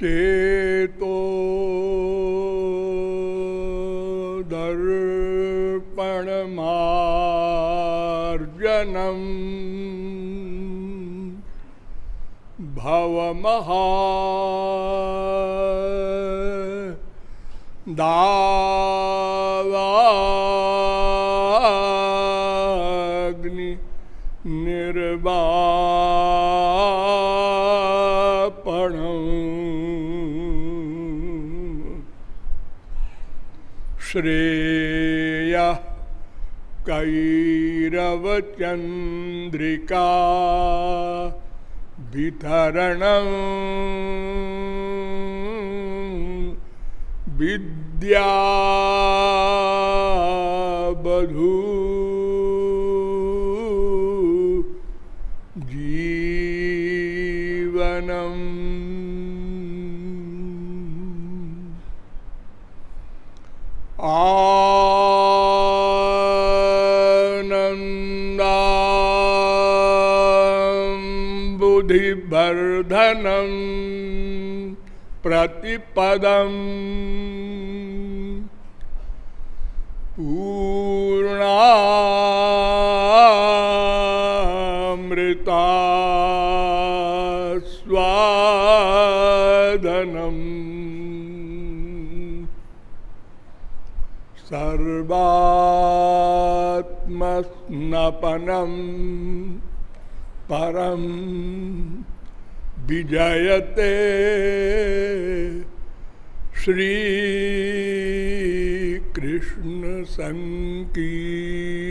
चेतो दर्पणमार्जनम् भवमहा दावाग्नि श्रेय कैरवचन्द्रिका वितरणम् विद्या आनन्दाम्बुधिवर्धनं प्रतिपदम्। पूर्णामृता स्वादनम् सर्वात्मस्नपनं परं विजयते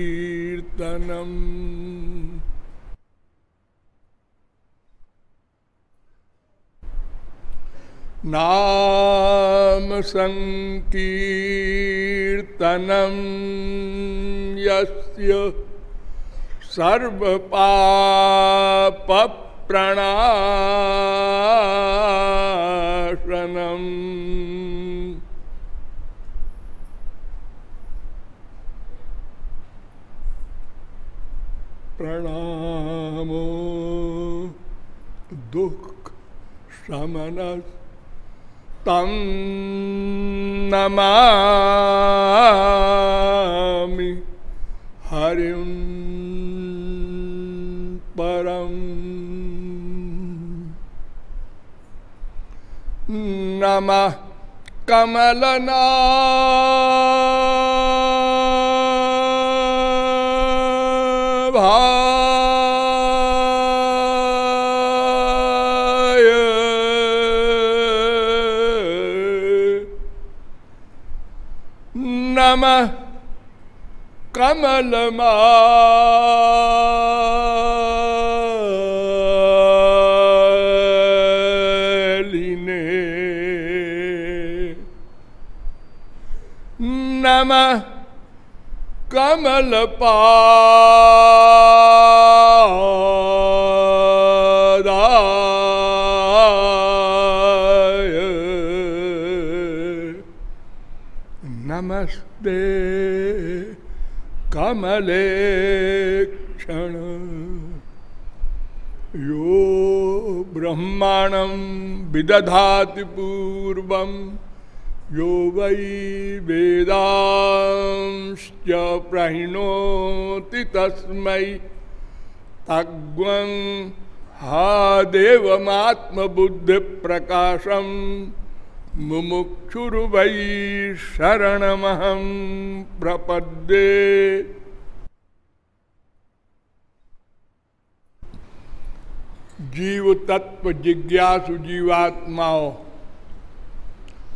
श्रीकृष्णसङ्कीर्तनम् नाम संकीर्तनम यस्य सर्वपाप प्रणाशनम। प्रणामो दुख शमनस तम नमामि। हरिं नमः कमलना नमः कमलमा नमः कमलपादाय। नमस्ते कमले क्षण यो ब्रह्माणं विदधाति पूर्वं यो वै वेदांश्च प्रहिणोति तस्मै तग्वं हा देवमात्मबुद्धिप्रकाशम् मुमुक्षुर्वै शरणमहं प्रपद्ये। जीव तत्व जिज्ञासु जीवात्माओं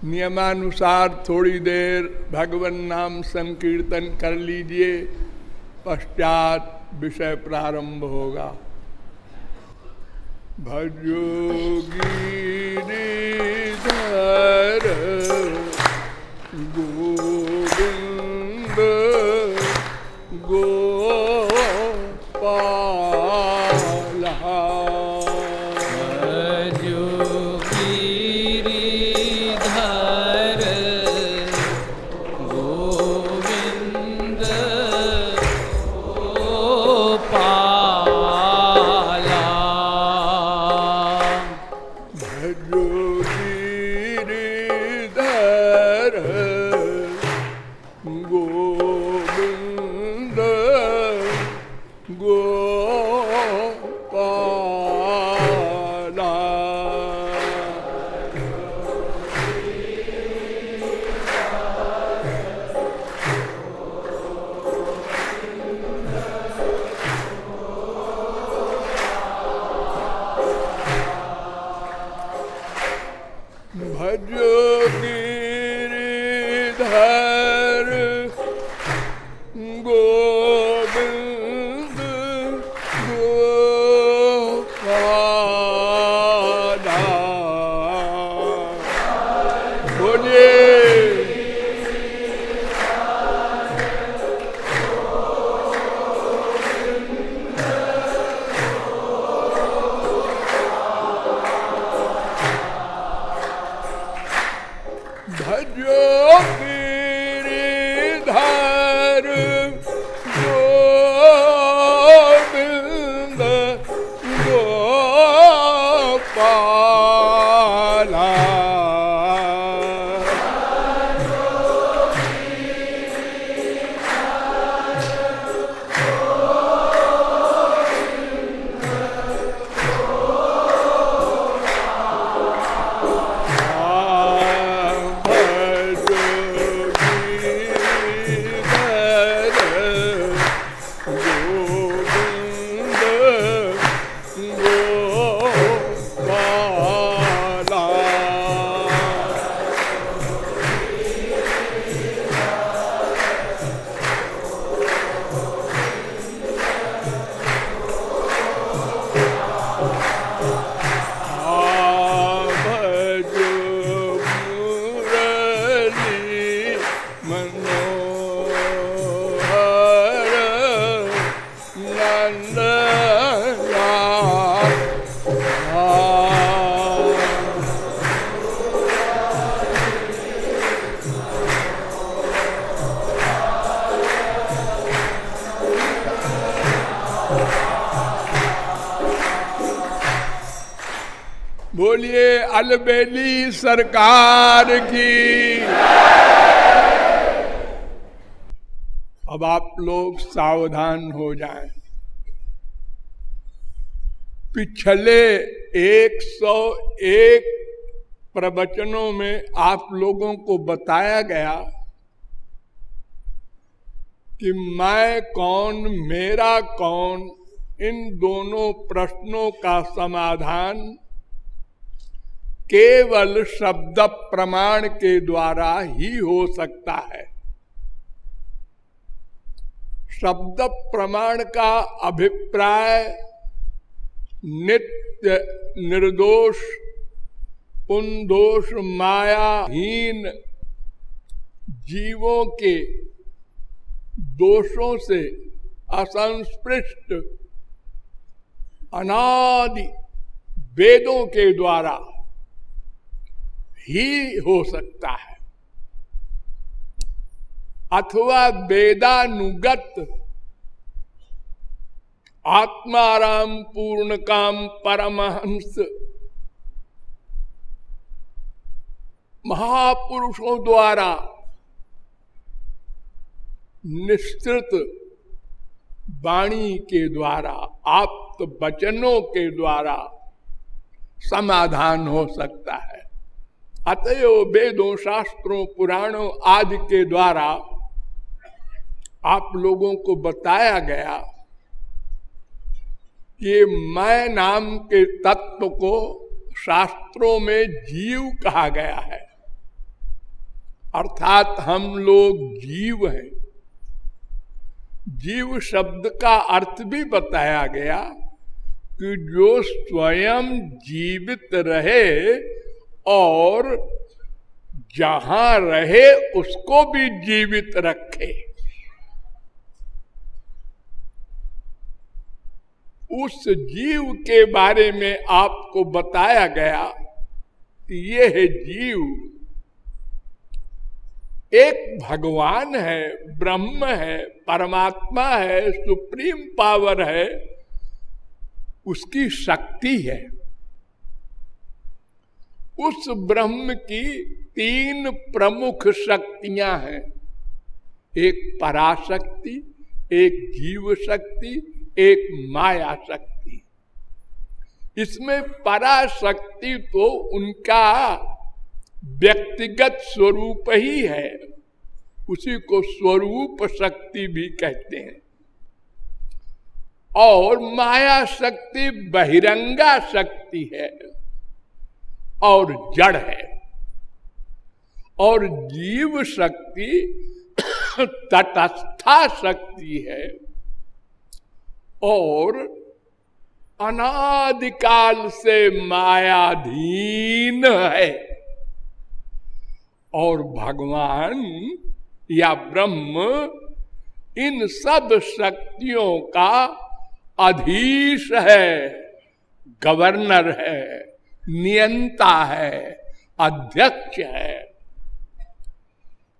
नियमानुसार थोड़ी देर भगवान नाम संकीर्तन कर लीजिए, पश्चात विषय प्रारंभ होगा। भजोगीधर गोविंद गोपाला सरकार की। अब आप लोग सावधान हो जाएँ। पिछले 101 प्रवचनों में आप लोगों को बताया गया कि मैं कौन, मेरा कौन, इन दोनों प्रश्नों का समाधान केवल शब्द प्रमाण के द्वारा ही हो सकता है। शब्द प्रमाण का अभिप्राय, नित्य निर्दोष पुनदोष मायाहीन जीवों के दोषों से असंस्पृष्ट, अनादि वेदों के द्वारा ही हो सकता है। अथवा वेदानुगत आत्माराम पूर्ण काम परमहंस महापुरुषों द्वारा निश्चित वाणी के द्वारा, आप्त वचनों के द्वारा समाधान हो सकता है। अतएव वेदों, शास्त्रों, पुराणों आदि के द्वारा आप लोगों को बताया गया कि मैं नाम के तत्व को शास्त्रों में जीव कहा गया है। अर्थात हम लोग जीव हैं। जीव शब्द का अर्थ भी बताया गया कि जो स्वयं जीवित रहे और जहाँ रहे उसको भी जीवित रखे। उस जीव के बारे में आपको बताया गया कि ये है जीव एक भगवान है, ब्रह्म है, परमात्मा है, सुप्रीम पावर है, उसकी शक्ति है। उस ब्रह्म की तीन प्रमुख शक्तियाँ हैं। एक पराशक्ति, एक जीव शक्ति एक माया शक्ति इसमें पराशक्ति तो उनका व्यक्तिगत स्वरूप ही है। उसी को स्वरूप शक्ति भी कहते हैं। और माया शक्ति बहिरंगा शक्ति है। और जड़ है। और जीव शक्ति तटस्था शक्ति है। और अनादिकाल से मायाधीन है। और भगवान या ब्रह्म इन सब शक्तियों का अधीश है, गवर्नर है। नियंता है, अध्यक्ष है।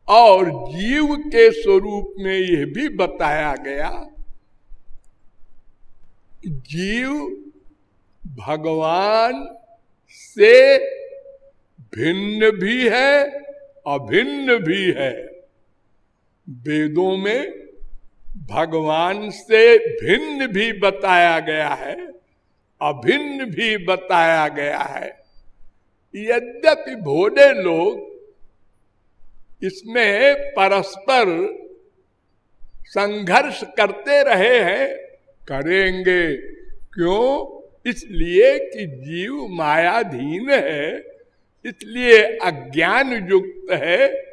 और जीव के स्वरूप में यह भी बताया गया, जीव भगवान से भिन्न भी है, अभिन्न भी है। वेदों में भगवान से भिन्न भी बताया गया है। अभिन्न भी बताया गया है। यद्यपि भोले लोग इसमें परस्पर संघर्ष करते रहे हैं, करेंगे। क्यों? इसलिए कि जीव मायाधीन है, इसलिए अज्ञान युक्त है,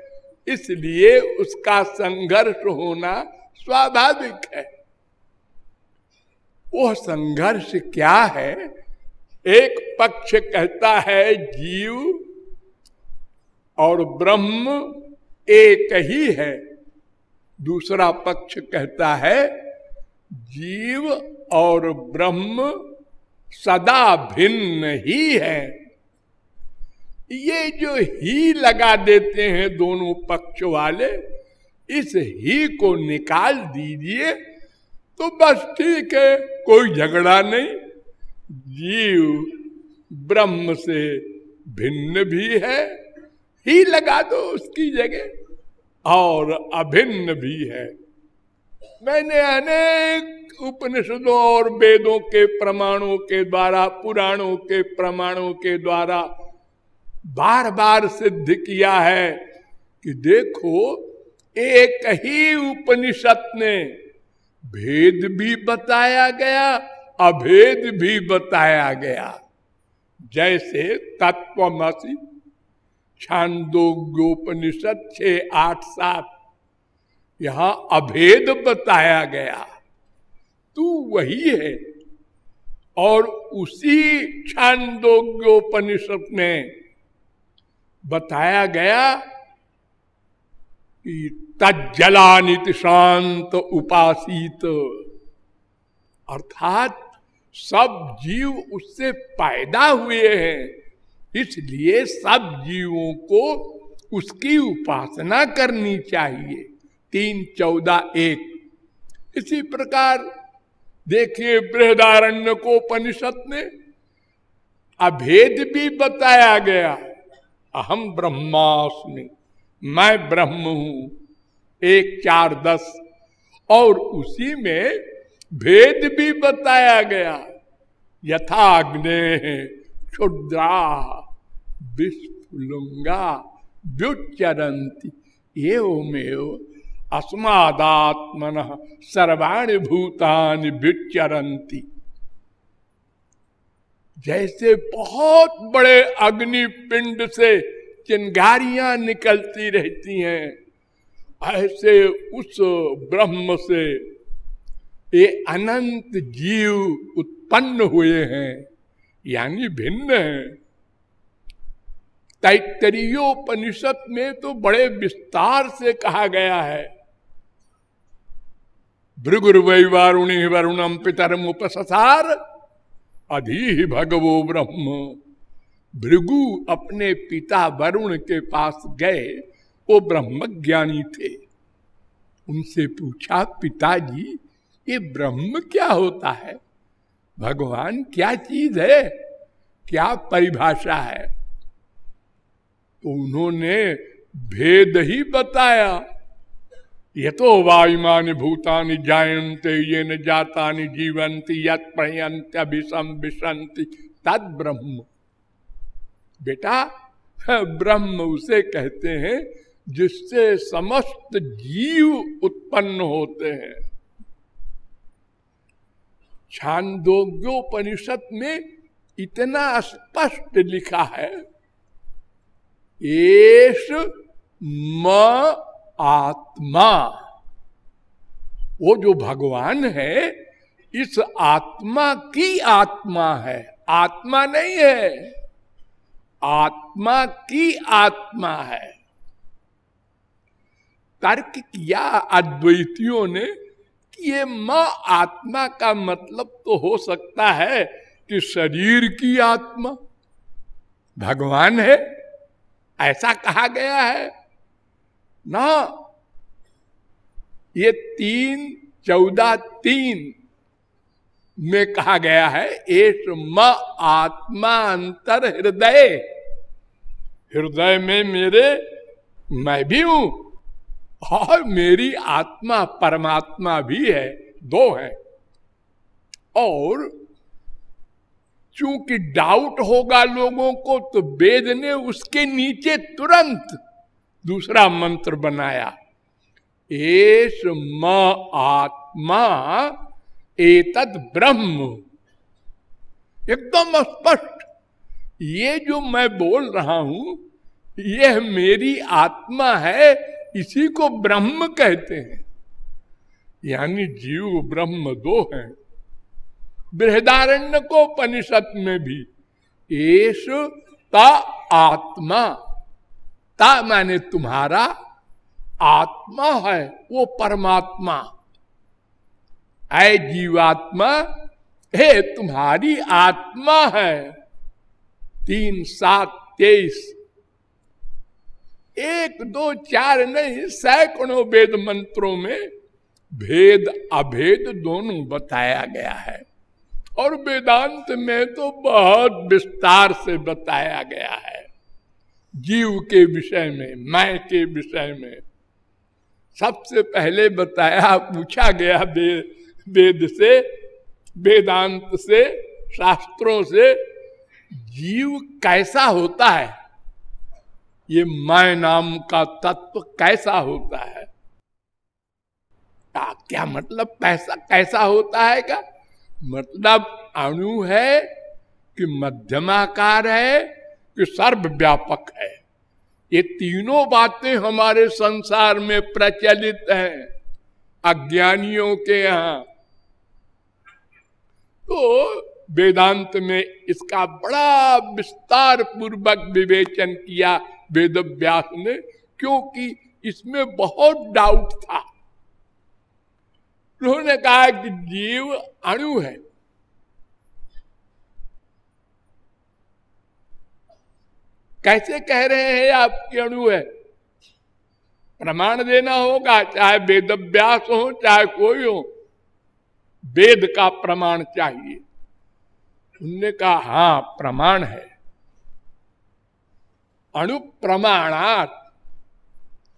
इसलिए उसका संघर्ष होना स्वाभाविक है। वो संघर्ष क्या है? एक पक्ष कहता है जीव और ब्रह्म एक ही है। दूसरा पक्ष कहता है जीव और ब्रह्म सदा भिन्न ही है। ये जो ही लगा देते हैं दोनों पक्ष वाले, इस ही को निकाल दीजिए तो बस ठीक है, कोई झगड़ा नहीं। जीव ब्रह्म से भिन्न भी है, ही लगा दो उसकी जगह, और अभिन्न भी है। मैंने अनेक उपनिषदों और वेदों के प्रमाणों के द्वारा, पुराणों के प्रमाणों के द्वारा बार बार सिद्ध किया है कि देखो, एक ही उपनिषद ने भेद भी बताया गया, अभेद भी बताया गया। जैसे तत्वमसी छांदोग्योपनिषद छ, आठ, सात, यहाँ अभेद बताया गया। तू वही है और उसी छांदोग्योपनिषद में बताया गया तज्जलानित शांत उपासित। अर्थात सब जीव उससे पैदा हुए हैं, इसलिए सब जीवों को उसकी उपासना करनी चाहिए। तीन, चौदह, एक। इसी प्रकार देखिए बृहदारण्य को उपनिषद ने अभेद भी बताया गया। अहम ब्रह्मास्मि। मैं ब्रह्म हूँ, एक चार दस। और उसी में भेद भी बताया गया। यथाग्ने क्षुद्रा विस्फुलुंगा व्युच्चरंती एवमेव अस्मादात्मन सर्वाणी भूतानि व्युच्चरंती जैसे बहुत बड़े अग्नि पिंड से चिंगारियाँ निकलती रहती हैं। ऐसे उस ब्रह्म से ये अनंत जीव उत्पन्न हुए हैं, यानी भिन्न है। तैतरीयोपनिषद में तो बड़े विस्तार से कहा गया है। भृगुर्वै वारुणी वरुणम पितरम उपसार अधि भगवो ब्रह्म। भृगु अपने पिता वरुण के पास गए, वो ब्रह्म ज्ञानी थे। उनसे पूछा, पिताजी, ये ब्रह्म क्या होता है? भगवान क्या चीज़ है? क्या परिभाषा है? तो उन्होंने, भेद ही बताया। ये तो वायुमान भूतानि जायन्ते ये न जाता जीवंती यत प्रयंत्यभिषम विशंति तद ब्रह्म बेटा ब्रह्म उसे कहते हैं, जिससे समस्त जीव उत्पन्न होते हैं। छांदोग्योपनिषद में इतना स्पष्ट लिखा है एश म आत्मा। वो जो भगवान है, इस आत्मा की आत्मा है, आत्मा नहीं है। आत्मा की आत्मा है। तर्क किया अद्वैतियों ने कि ये माँ आत्मा का मतलब तो हो सकता है कि शरीर की आत्मा। भगवान है, ऐसा कहा गया है। ना, ये तीन, चौदह तीन में कहा गया है एस म आत्मा अंतर हृदय। हृदय में मेरे, मैं भी हूँ, और मेरी आत्मा परमात्मा भी है, दो है। और चूँकि डाउट होगा लोगों को तो वेद ने उसके नीचे तुरंत दूसरा मंत्र बनाया। एस म आत्मा एतद ब्रह्म। एकदम स्पष्ट। ये जो मैं बोल रहा हूँ, यह मेरी आत्मा है, इसी को ब्रह्म कहते हैं। यानी जीव ब्रह्म दो हैं। बृहदारण्य को उपनिषद में भी एस ता आत्मा। ता माने तुम्हारा आत्मा है, वो परमात्मा। है जीवात्मा हे तुम्हारी आत्मा है। तीन, सात, तेईस। एक, दो, चार नहीं, सैकड़ों वेद मंत्रों में भेद, अभेद दोनों बताया गया है। और वेदांत में तो बहुत विस्तार से बताया गया है। जीव के विषय में, मैं के विषय में। सबसे पहले बताया, पूछा गया वेद से, वेदांत से, शास्त्रों से जीव कैसा होता है? ये मैं नाम का तत्व कैसा होता है? का क्या मतलब कैसा कैसा होता है क्या मतलब अणु है कि मध्यमाकार है कि सर्वव्यापक है? ये तीनों बातें हमारे संसार में प्रचलित हैं, अज्ञानियों के यहाँ। तो वेदांत में इसका बड़ा विस्तार पूर्वक विवेचन किया वेद व्यास ने, क्योंकि इसमें बहुत डाउट था। उन्होंने कहा कि जीव अणु है। कैसे कह रहे हैं आपकी अणु है? प्रमाण देना होगा, चाहे वेद व्यास हो, चाहे कोई हो। वेद का प्रमाण चाहिए। उनने कहा हाँ प्रमाण है। अणुप्रमाणात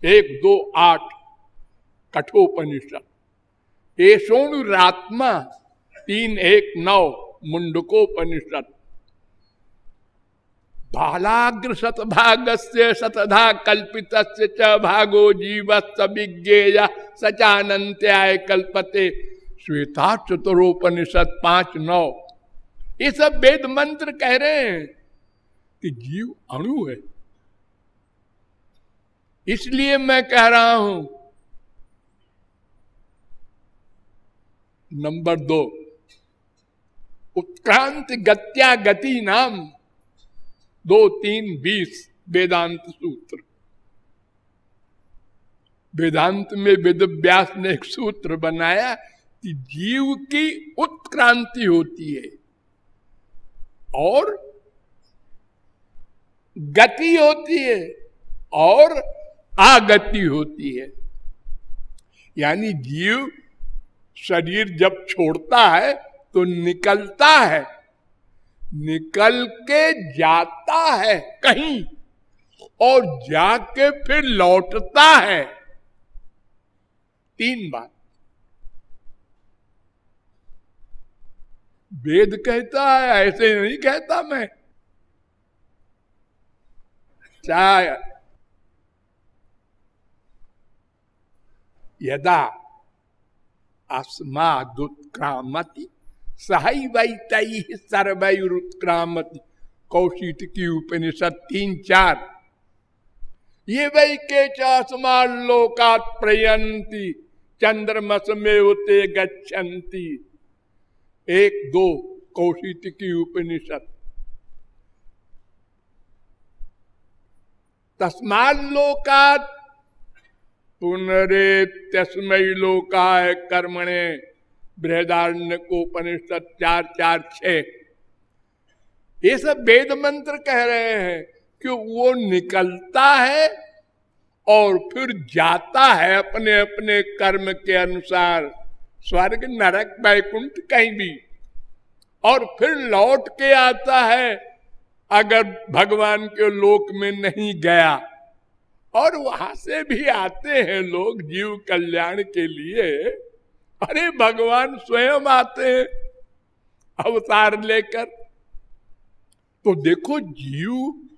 एक, दो, आठ कठोपनिषद। एशोणुरात्मा तीन, एक, नौ मुंडकोपनिषद। बालाग्र शतभाग से शतधा कल्पित भागो जीव विज्ञेय सचानंत्याय कल्पते। श्वेता चतुरोपनिषद पाँच नौ। ये सब वेद मंत्र कह रहे हैं कि जीव अणु है। इसलिए मैं कह रहा हूँ, नंबर दो, उत्क्रांत गत्या गति नाम, दो तीन बीस, वेदांत सूत्र। वेदांत में वेद व्यास ने एक सूत्र बनाया जीव की उत्क्रांति होती है। और गति होती है और आगति होती है। यानी जीव शरीर जब छोड़ता है तो निकलता है। निकल के जाता है कहीं और जाके फिर लौटता है। तीन बार वेद कहता है, ऐसे नहीं कहता मैं। चाहे यदा अस्मादुत्क्रामति सही वही तई सर्वयुत्क्रामति कौशित की उपनिषद तीन चार। ये वही के चासमान लोकात प्रयंती चंद्रमस में उते गच्छन्ति। एक दो कौशित की उपनिषद। तस्मान लोकात पुनरे लोकाय कर्मणे बृहदारण्य को उपनिषद चार चार छ। ये सब वेद मंत्र कह रहे हैं कि वो निकलता है और फिर जाता है अपने अपने कर्म के अनुसार। स्वर्ग नरक वैकुंठ कहीं भी। और फिर लौट के आता है, अगर भगवान के लोक में नहीं गया। और वहाँ से भी आते हैं लोग जीव कल्याण के लिए। अरे, भगवान स्वयं आते हैं। अवतार लेकर। तो देखो, जीव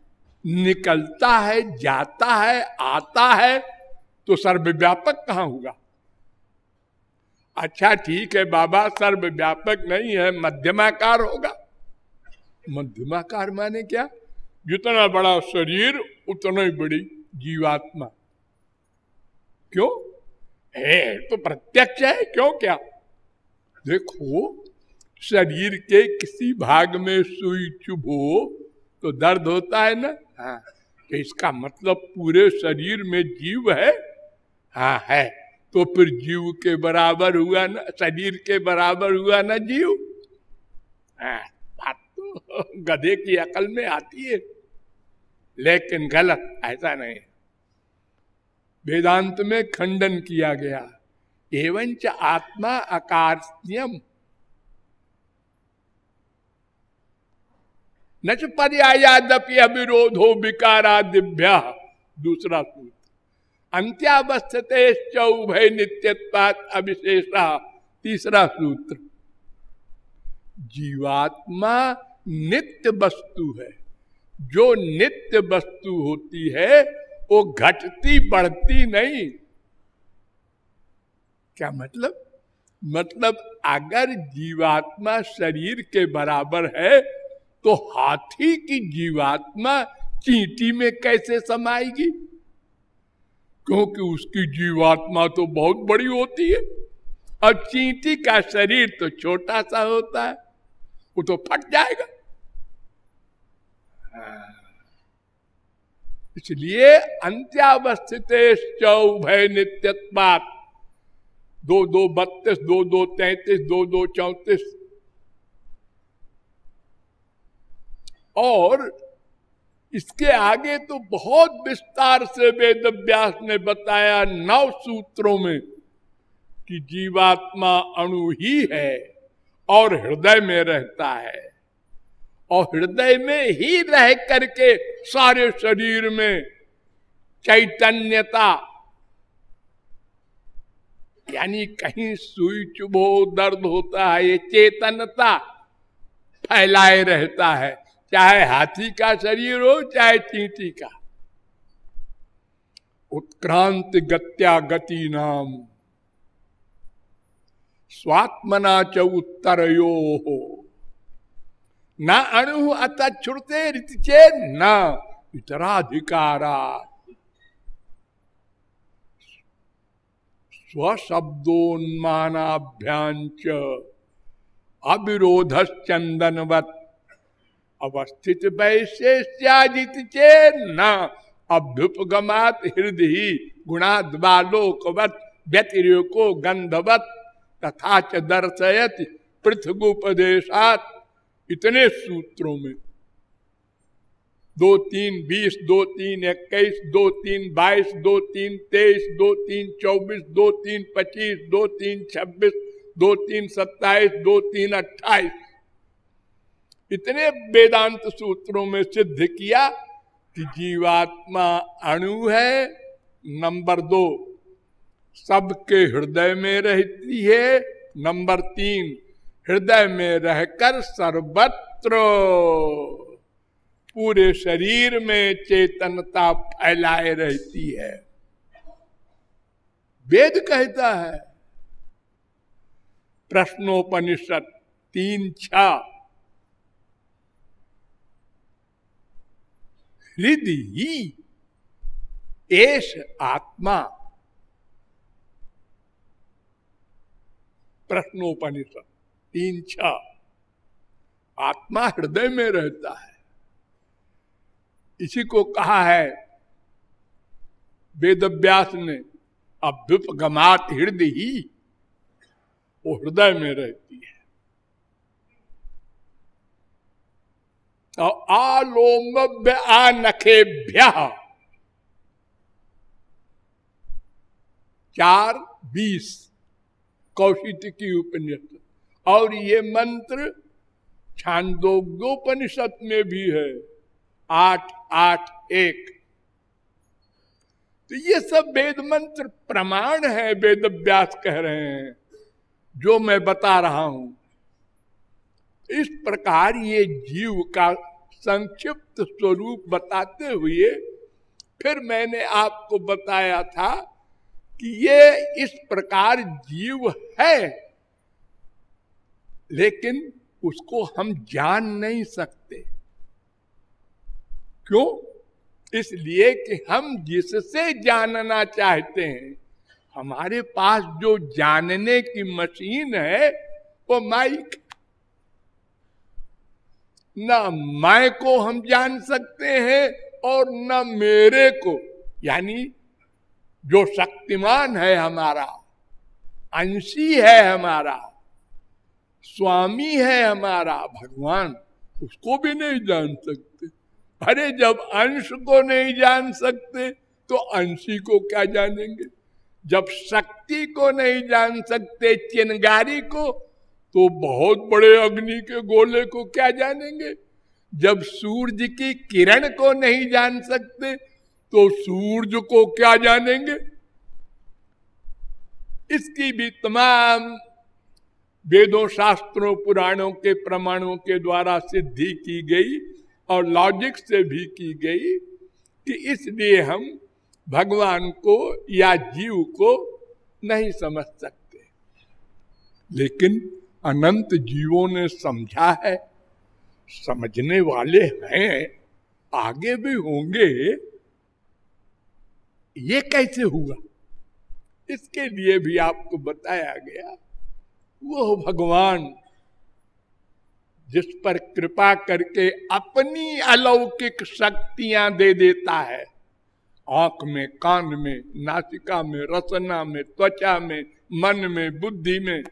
निकलता है, जाता है, आता है तो सर्वव्यापक कहाँ होगा? अच्छा ठीक है बाबा सर्व व्यापक नहीं है, मध्यमाकार होगा। मध्यमाकार माने क्या? जितना बड़ा शरीर, उतना ही बड़ी जीवात्मा। क्यों? है तो प्रत्यक्ष है, क्यों क्या? देखो, शरीर के किसी भाग में सुई चुभो तो दर्द होता है ना? हाँ तो इसका मतलब पूरे शरीर में जीव है? हाँ है। तो फिर जीव के बराबर हुआ ना, शरीर के बराबर हुआ ना जीव? हाँ बात तो गधे की अकल में आती है। लेकिन गलत, ऐसा नहीं। वेदांत में खंडन किया गया एवं च आत्मा अकार्यम न पर्यायादपि अविरोधो विकारादिभ्य। दूसरा सूत्र। अंत्यावस्थते उभय नित्यत्वात अविशेषा। तीसरा सूत्र। जीवात्मा नित्य वस्तु है। जो नित्य वस्तु होती है, वो घटती बढ़ती नहीं। क्या मतलब? मतलब अगर जीवात्मा शरीर के बराबर है तो हाथी की जीवात्मा चींटी में कैसे समाएगी? क्योंकि उसकी जीवात्मा तो बहुत बड़ी होती है। और चींटी का शरीर तो छोटा सा होता है, वो तो फट जाएगा। इसलिए अंत्यावस्थित चौभय नित्यत्वात। दो दो बत्तीस, दो दो तैतीस, दो दो चौतीस। और इसके आगे तो बहुत विस्तार से वेद व्यास ने बताया नव सूत्रों में कि जीवात्मा अणु ही है और हृदय में रहता है। और हृदय में ही रह करके सारे शरीर में चैतन्यता, यानी कहीं सुई चुभो, दर्द होता है, ये चेतनता फैलाए रहता है। चाहे हाथी का शरीर हो, चाहे चींटी का। उत्क्रांत गत्या गति नाम। स्वात्मना च उत्तर यो हो। न अणु अतुते रीतिचे न इतराधिकारा। स्वशब्दोन्मानाभ्यांच अविरोध चंदनवत अवस्थित वैशेष्यादित चे न अभ्युपगमात हृदय गुणाद्वालोकवत व्यतिरेको गंधवत तथा च दर्शयत पृथ्वोपदेशात। इतने सूत्रों में। दो तीन बीस, दो तीन इक्कीस, दो तीन बाईस, दो तीन तेईस, दो तीन चौबीस, दो तीन पच्चीस, दो तीन छब्बीस, दो तीन सत्ताईस, दो तीन अट्ठाईस। इतने वेदांत सूत्रों में सिद्ध किया कि जीवात्मा अणु है, नंबर दो, सबके हृदय में रहती है, नंबर तीन, हृदय में रहकर सर्वत्र, पूरे शरीर में चेतनता फैलाए रहती है। वेद कहता है, प्रश्नोपनिषद तीन छ हृदय एश आत्मा। प्रश्नोपनिषद। तीन छ। आत्मा हृदय में रहता है। इसी को कहा है वेद व्यास ने, अभ्युपगमात हृदय ही, वो हृदय में रहती है। और आलोम्य आनखेभ्य चार बीस, कौशिक की उपनिषद। और ये मंत्र छांदोग्योपनिषद में भी है। आठ आठ, एक। तो ये सब वेद मंत्र प्रमाण है, वेद व्यास कह रहे हैं, जो मैं बता रहा हूँ। इस प्रकार ये जीव का संक्षिप्त स्वरूप बताते हुए फिर मैंने आपको बताया था कि ये इस प्रकार जीव है, लेकिन उसको हम जान नहीं सकते। क्यों? इसलिए कि हम जिससे जानना चाहते हैं, हमारे पास जो जानने की मशीन है, वो माइक न मैं को हम जान सकते हैं और न मेरे को। यानी, जो शक्तिमान है हमारा, अंशी है हमारा, स्वामी है हमारा, भगवान, उसको भी नहीं जान सकते। अरे, जब अंश को नहीं जान सकते तो अंशी को क्या जानेंगे? जब शक्ति को नहीं जान सकते चिनगारी को तो बहुत बड़े अग्नि के गोले को क्या जानेंगे? जब सूरज की किरण को नहीं जान सकते तो सूरज को क्या जानेंगे? इसकी भी तमाम वेदों, शास्त्रों, पुराणों के प्रमाणों के द्वारा सिद्धि की गई और लॉजिक से भी की गई कि इसलिए हम भगवान को या जीव को नहीं समझ सकते। लेकिन अनंत जीवों ने समझा है, समझने वाले हैं, आगे भी होंगे। ये कैसे हुआ? इसके लिए भी आपको बताया गया, वो भगवान जिस पर कृपा करके अपनी अलौकिक शक्तियाँ दे देता है, आँख में, कान में, नासिका में, रसना में, त्वचा में, मन में, बुद्धि में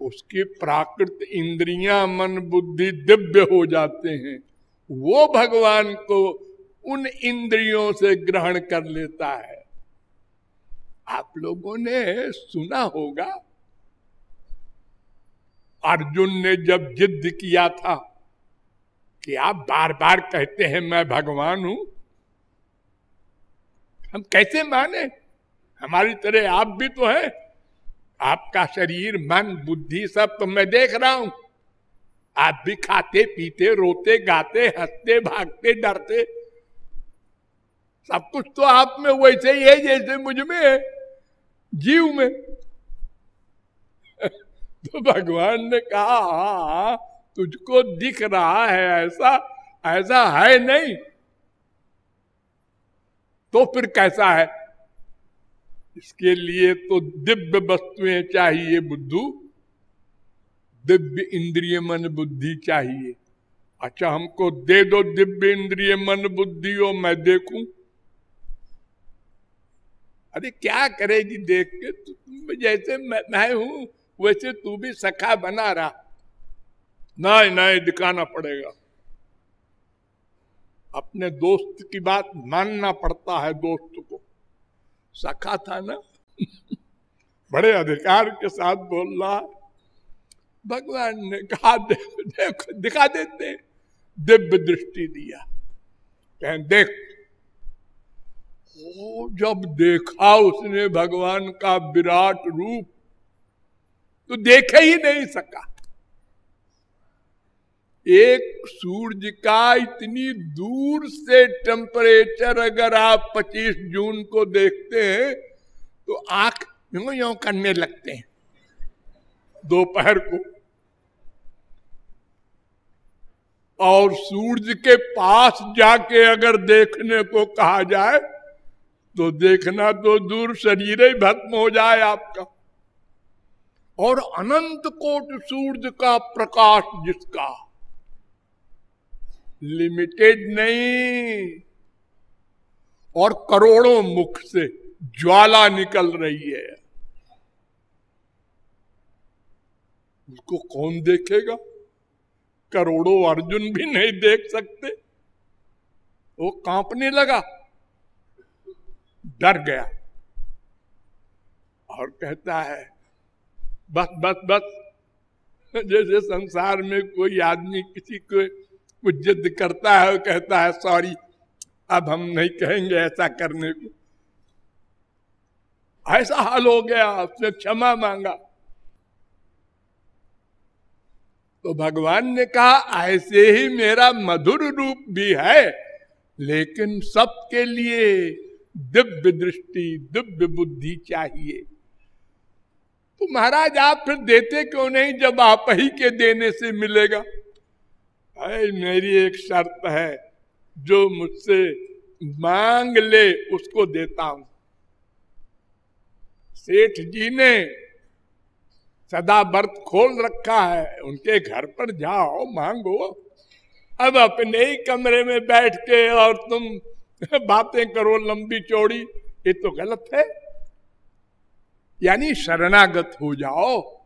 उसकी प्राकृत इंद्रियाँ मन बुद्धि दिव्य हो जाते हैं। वो भगवान को उन इंद्रियों से ग्रहण कर लेता है। आप लोगों ने सुना होगा, अर्जुन ने जब जिद किया था कि आप बार बार कहते हैं, मैं भगवान हूँ। हम कैसे माने? हमारी तरह आप भी तो है। आपका शरीर, मन, बुद्धि सब तो मैं देख रहा हूँ। आप भी खाते, पीते, रोते, गाते, हँसते, भागते, डरते। सब कुछ तो आप में वैसे ही है, जैसे मुझमें है, जीव में। तो भगवान ने कहा हाँ तुझको दिख रहा है ऐसा ऐसा है नहीं। तो फिर कैसा है? इसके लिए तो दिव्य वस्तुएँ चाहिए बुद्धू। दिव्य इंद्रिय मन बुद्धि चाहिए। अच्छा हमको दे दो दिव्य इंद्रिय मन बुद्धि हो मैं देखूँ। अरे क्या करेगी देख के? तुम जैसे मैं, मैं हूँ वैसे तू भी सखा बना रहा। नहीं नहीं दिखाना पड़ेगा। अपने दोस्त की बात मानना पड़ता है दोस्त को। सखा था ना बड़े अधिकार के साथ बोल रहा भगवान ने कहा, देखो देखो, दिखा देते। दिव्य दृष्टि दिया। कह, देख। ओ, जब देखा उसने भगवान का विराट रूप तो देखे ही नहीं सका। एक सूरज का इतनी दूर से टेम्परेचर अगर आप 25 जून को देखते हैं तो आँख यो यो करने लगते हैं। दोपहर को। और सूरज के पास जाके अगर देखने को कहा जाए तो देखना तो दूर शरीर ही भत्म हो जाए आपका। और अनंत कोट सूरज का प्रकाश जिसका लिमिटेड नहीं। और करोड़ों मुख से ज्वाला निकल रही है। उसको कौन देखेगा? करोड़ों अर्जुन भी नहीं देख सकते। वो कांपने लगा। डर गया। और कहता है, बस बस बस, जैसे संसार में कोई आदमी किसी को कुछ जिद करता है और कहता है सॉरी अब हम नहीं कहेंगे ऐसा करने को. ऐसा हाल हो गया, उसने क्षमा मांगा। तो भगवान ने कहा, ऐसे ही मेरा मधुर रूप भी है, लेकिन सबके लिए दिव्य दृष्टि, दिव्य बुद्धि चाहिए। तो महाराज, आप फिर देते क्यों नहीं जब आप ही के देने से मिलेगा? अरे मेरी एक शर्त है, जो मुझसे मांग ले, उसको देता हूँ। सेठ जी ने सदा व्रत खोल रखा है, उनके घर पर जाओ, मांगो। अब अपने ही कमरे में बैठ के और तुम बातें करो, लंबी चौड़ी, ये तो गलत है। यानी शरणागत हो जाओ।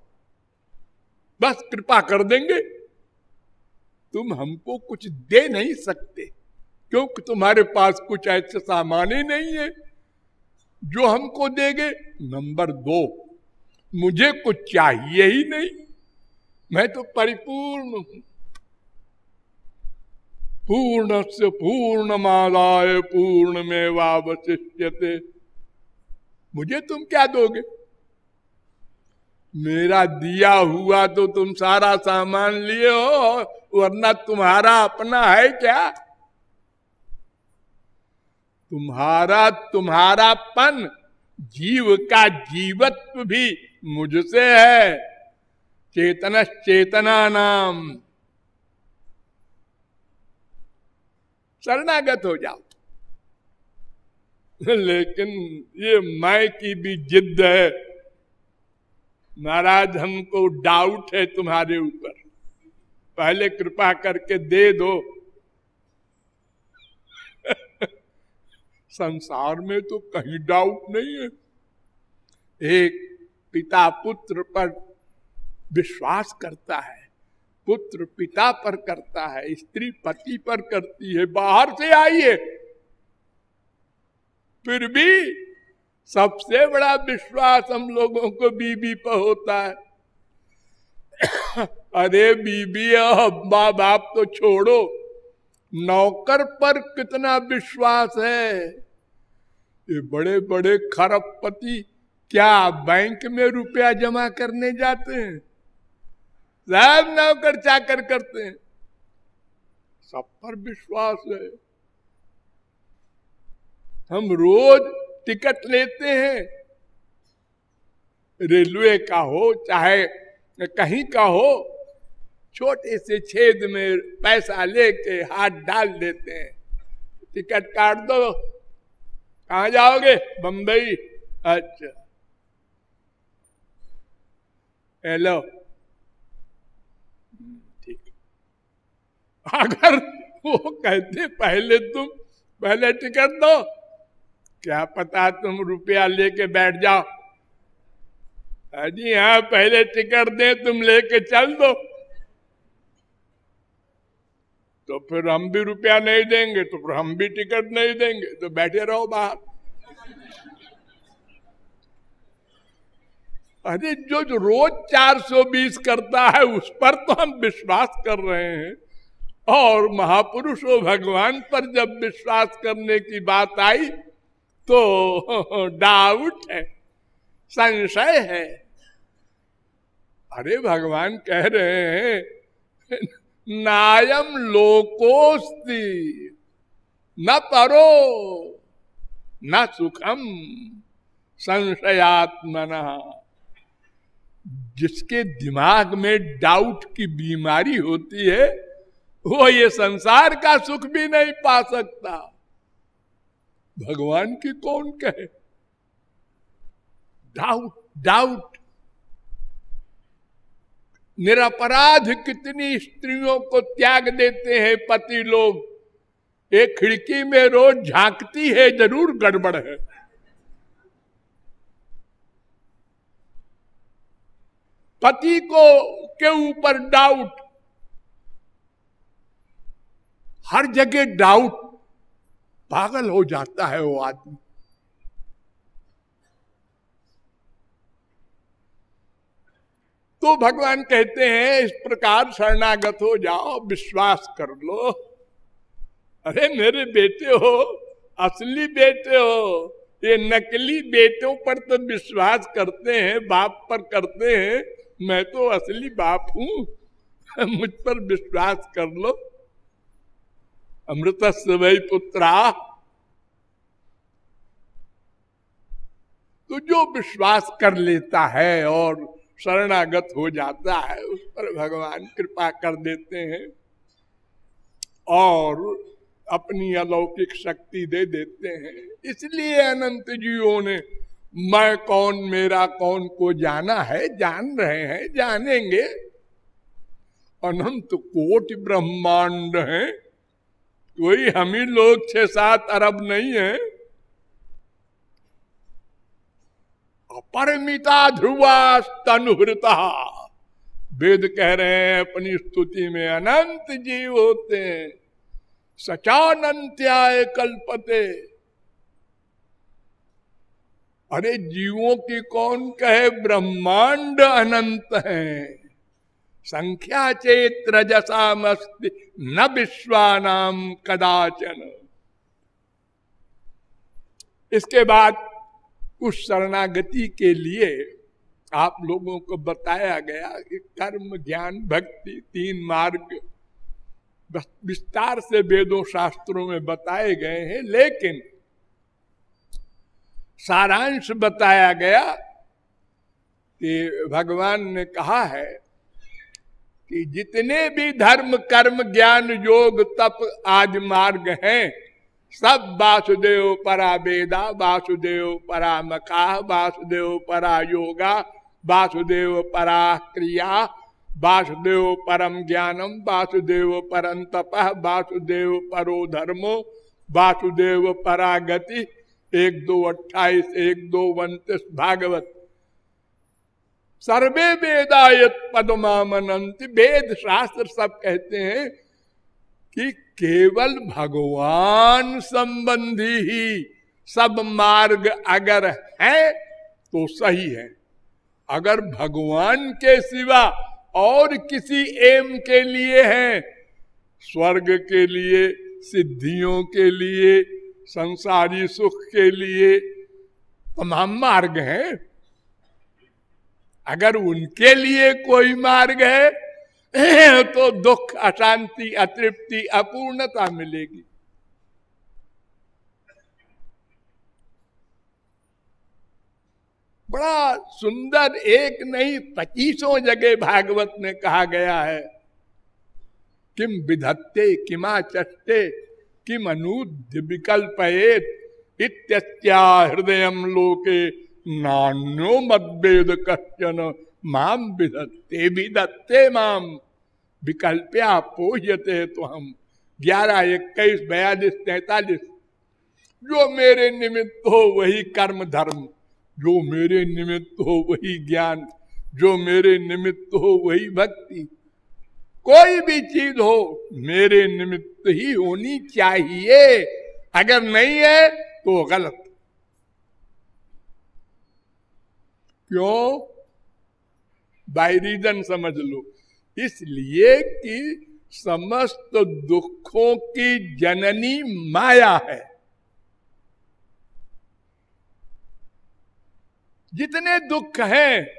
बस कृपा कर देंगे। तुम हमको कुछ दे नहीं सकते, क्योंकि तुम्हारे पास कुछ ऐसे सामान ही नहीं है जो हमको देगे। नंबर दो, मुझे कुछ चाहिए ही नहीं। मैं तो परिपूर्ण हूँ। पूर्ण से पूर्ण मालाय पूर्ण में वावशिष्यते मुझे तुम क्या दोगे? मेरा दिया हुआ तो तुम सारा सामान लिए हो, वरना तुम्हारा अपना है क्या? तुम्हारा तुम्हारापन जीव का जीवत्व भी मुझसे है। चेतन चेतना नाम। शरणागत हो जाओ। लेकिन ये मैं की भी जिद है महाराज हमको डाउट है तुम्हारे ऊपर। पहले कृपा करके दे दो। संसार में तो कहीं डाउट नहीं है। एक पिता पुत्र पर विश्वास करता है, पुत्र पिता पर करता है, स्त्री पति पर करती है, बाहर से है फिर भी सबसे बड़ा विश्वास हम लोगों को बीबी पर होता है। अरे बीबी, अब माँ बाप तो छोड़ो। नौकर पर कितना विश्वास है। ये बड़े बड़े खरबपति क्या बैंक में रुपया जमा करने जाते हैं? सब नौकर चाकर करते हैं। सब पर विश्वास है। हम रोज टिकट लेते हैं। रेलवे का हो, चाहे कहीं का हो, छोटे से छेद में पैसा लेके हाथ डाल देते हैं। टिकट काट दो। कहा जाओगे? बंबई अच्छा। हेलो। ठीक। अगर वो कहते, पहले तुम, पहले टिकट दो। क्या पता तुम रुपया लेके बैठ जाओ। जी हाँ पहले टिकट दे तुम लेके चल दो। तो फिर हम भी रुपया नहीं देंगे तो फिर हम भी टिकट नहीं देंगे तो बैठे रहो बाहर। अरे जो, जो रोज 420 करता है उस पर तो हम विश्वास कर रहे हैं। और महापुरुषों भगवान पर जब विश्वास करने की बात आई तो डाउट है, संशय है। अरे भगवान कह रहे हैं, नायम लोकोस्ती न परो, न सुखम, संशयात्मना। जिसके दिमाग में डाउट की बीमारी होती है, वो ये संसार का सुख भी नहीं पा सकता। भगवान की कौन कहे? डाउट डाउट निरपराध कितनी स्त्रियों को त्याग देते हैं पति लोग? एक खिड़की में रोज झांकती है, ज़रूर गड़बड़ है। पति को के ऊपर डाउट हर जगह डाउट पागल हो जाता है वो आदमी। तो भगवान कहते हैं, इस प्रकार शरणागत हो जाओ, विश्वास कर लो। अरे, मेरे बेटे हो, असली बेटे हो, ये नकली बेटों पर तो विश्वास करते हैं, बाप पर करते हैं, मैं तो असली बाप हूँ, मुझ पर विश्वास कर लो। अमृत वही पुत्रा। तो जो विश्वास कर लेता है और शरणागत हो जाता है, उस पर भगवान कृपा कर देते हैं और अपनी अलौकिक शक्ति दे देते हैं। इसलिए अनंत जीवों ने, मैं कौन, मेरा कौन को जाना है, जान रहे हैं, जानेंगे। अनंत कोट ब्रह्मांड है। कोई हम ही लोग छह सात अरब नहीं है। अपरमिता ध्रुवा तनुहृता वेद कह रहे हैं, अपनी स्तुति में अनंत जीव होते हैं। सचानंत्याय कल्पते। अरे जीवों की कौन कहे, ब्रह्मांड अनंत है। संख्या चेत रजसामस्ति, न विश्वानाम कदाचन। इसके बाद उस शरणागति के लिए आप लोगों को बताया गया कि कर्म ज्ञान भक्ति तीन मार्ग विस्तार से वेदों शास्त्रों में बताए गए हैं, लेकिन सारांश बताया गया कि भगवान ने कहा है कि जितने भी धर्म, कर्म, ज्ञान, योग, तप आदि मार्ग हैं, सब वासुदेव परा वेदा, वासुदेव परा मका वासुदेव परा योगा, वासुदेव परा क्रिया, वासुदेव परम ज्ञानम, वासुदेव परम तप, वासुदेव परो धर्मो, वासुदेव परागति एक दो अट्ठाईस, एक दो उन्तीस, भागवत। सर्वे वेदायत पदमामनंत। वेद शास्त्र सब कहते हैं कि केवल भगवान संबंधी ही सब मार्ग अगर है तो सही है। अगर भगवान के सिवा और किसी एम के लिए है, स्वर्ग के लिए, सिद्धियों के लिए, संसारी सुख के लिए, तमाम मार्ग हैं। अगर उनके लिए कोई मार्ग है तो दुख, अशांति, अतृप्ति, अपूर्णता मिलेगी। बड़ा सुंदर एक नहीं, पच्चीसों जगह भागवत में कहा गया है, किम विधत्ते, किमा चट्टे किम इत्या हृदय लोके नान्यो मतभेद कश्चन माम विधत्ते विधत्ते माम विकल्प्या पोहते तो हम ग्यारह, इक्कीस, बयालीस, तैतालीस। जो मेरे निमित्त हो वही कर्म धर्म। जो मेरे निमित्त हो वही ज्ञान। जो मेरे निमित्त हो वही भक्ति। कोई भी चीज़ हो, मेरे निमित्त ही होनी चाहिए। अगर नहीं है तो गलत। क्यों? बाई रीजन समझ लो। इसलिए कि समस्त दुखों की जननी माया है। जितने दुख हैं,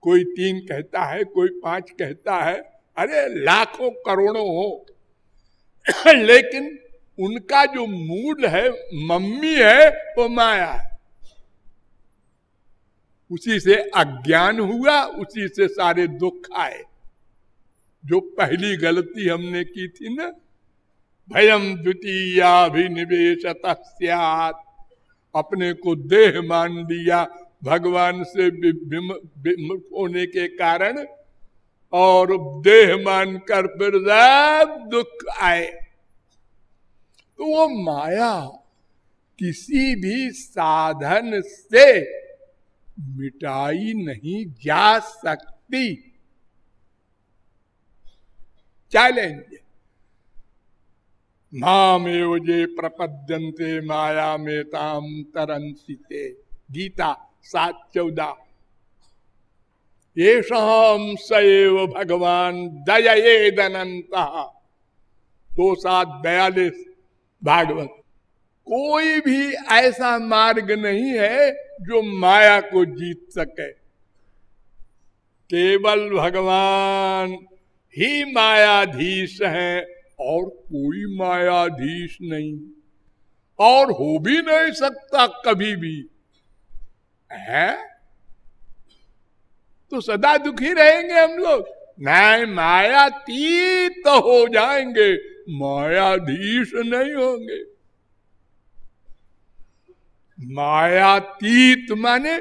कोई तीन कहता है, कोई पाँच कहता है, अरे लाखों करोड़ों हो। लेकिन उनका जो मूल है, मम्मी है, वो माया है। उसी से अज्ञान हुआ, उसी से सारे दुख आए। जो पहली गलती हमने की थी ना भयम द्वितीयाभिनिवेश अपने को देह मान लिया भगवान से होने के कारण, और देह मानकर फिर सब दुख आए। तो वो माया किसी भी साधन से मिटाई नहीं जा सकती। चैलेंज मामेव प्रपद्यंते माया में ताम तरंसिते गीता सात चौदह। ये सैव भगवान दयेदनंत दो सात बयालीस भागवत। कोई भी ऐसा मार्ग नहीं है जो माया को जीत सके। केवल भगवान ही मायाधीश है और कोई मायाधीश नहीं। और हो भी नहीं सकता कभी भी। है? तो सदा दुखी रहेंगे हम लोग। नहीं, मायातीत तो हो जाएँगे। मायाधीश नहीं होंगे। मायातीत माने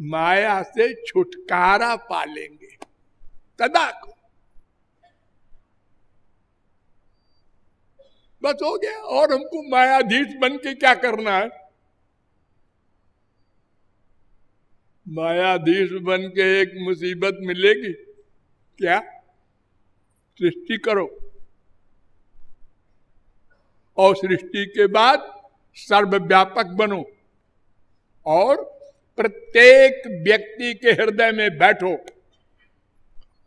माया से छुटकारा पालेंगे तदा को बस हो गया। और हमको मायाधीश बन के क्या करना है? मायाधीश बन के एक मुसीबत मिलेगी। क्या? सृष्टि करो। और सृष्टि के बाद सर्वव्यापक बनो और प्रत्येक व्यक्ति के हृदय में बैठो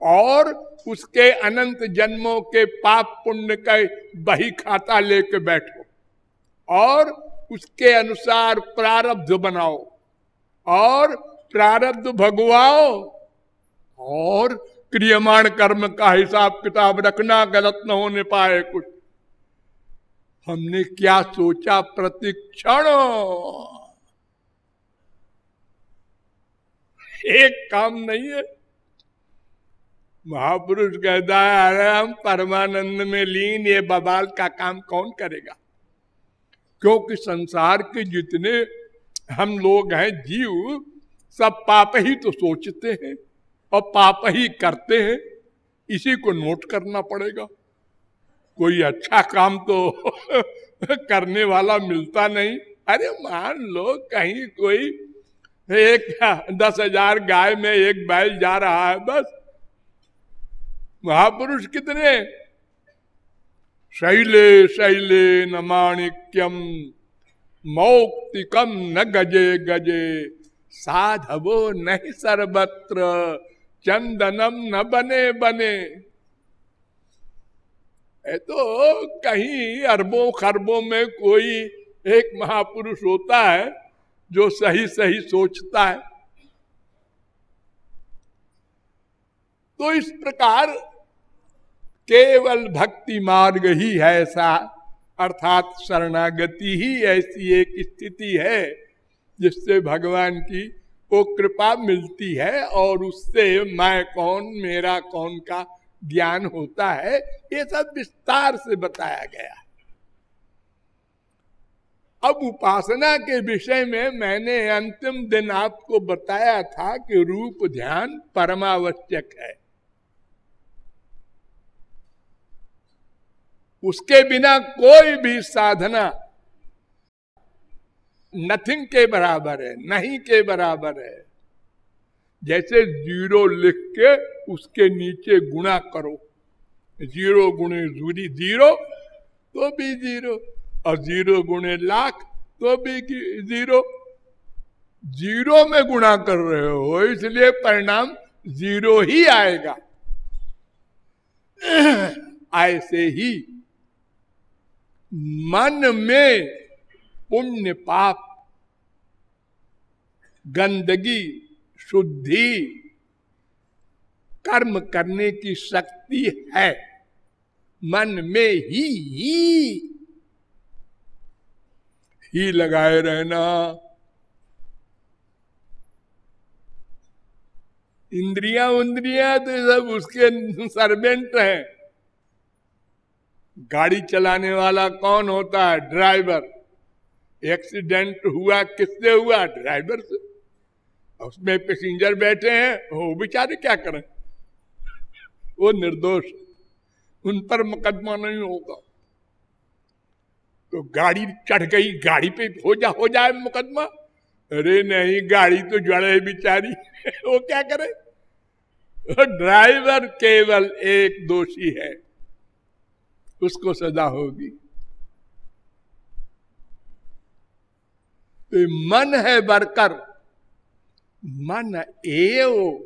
और उसके अनंत जन्मों के पाप पुण्य का बही खाता लेके बैठो और उसके अनुसार प्रारब्ध बनाओ और प्रारब्ध भगवाओ और क्रियमाण कर्म का हिसाब किताब रखना गलत न होने पाए कुछ। हमने क्या सोचा प्रतिक्षण? एक काम नहीं है। महापुरुष कहता है, अरे, हम परमानंद में लीन, ये बबाल का काम कौन करेगा? क्योंकि संसार के जितने हम लोग हैं, जीव, सब पाप ही तो सोचते हैं और पाप ही करते हैं। इसी को नोट करना पड़ेगा। कोई अच्छा काम तो करने वाला मिलता नहीं। अरे मान लो कहीं कोई एक दस हज़ार गाय में एक बैल जा रहा है, बस। महापुरुष कितने? शैले शैले न माणिक्यम मौक्तिकम न गजे गजे, साधवो नहीं सर्वत्र, चंदनम न बने बने। तो कहीं अरबों खरबों में कोई एक महापुरुष होता है जो सही सही सोचता है। तो इस प्रकार केवल भक्ति मार्ग ही है ऐसा, अर्थात शरणागति ही ऐसी एक स्थिति है, जिससे भगवान की वो कृपा मिलती है और उससे मैं कौन, मेरा कौन का ज्ञान होता है, ये सब विस्तार से बताया गया है। अब उपासना के विषय में मैंने अंतिम दिन आपको बताया था कि रूप ध्यान परमावश्यक है। उसके बिना कोई भी साधना नथिंग के बराबर है, नहीं के बराबर है। जैसे ज़ीरो लिख के उसके नीचे गुणा करो। ज़ीरो गुणे जूरी ज़ीरो तो भी ज़ीरो। और ज़ीरो गुणे लाख तो भी ज़ीरो। ज़ीरो में गुणा कर रहे हो, इसलिए परिणाम ज़ीरो ही आएगा। ऐसे ही मन में पुण्य पाप, गंदगी शुद्धि कर्म करने की शक्ति है। मन में ही ही ही लगाए रहना। इंद्रिया उन्द्रिया तो सब उसके सर्वेंट हैं। गाड़ी चलाने वाला कौन होता है? ड्राइवर एक्सीडेंट हुआ, किससे हुआ? ड्राइवर से। उसमें पैसेंजर बैठे हैं, वो बेचारे क्या करें? वो निर्दोष उन पर मुकदमा नहीं होगा। तो गाड़ी चढ़ गई, गाड़ी पे हो जा हो जाए मुकदमा। अरे नहीं, गाड़ी तो जड़े बिचारी। वो क्या करे? ड्राइवर केवल एक दोषी है। उसको सजा होगी। तो मन है बरकर मन एव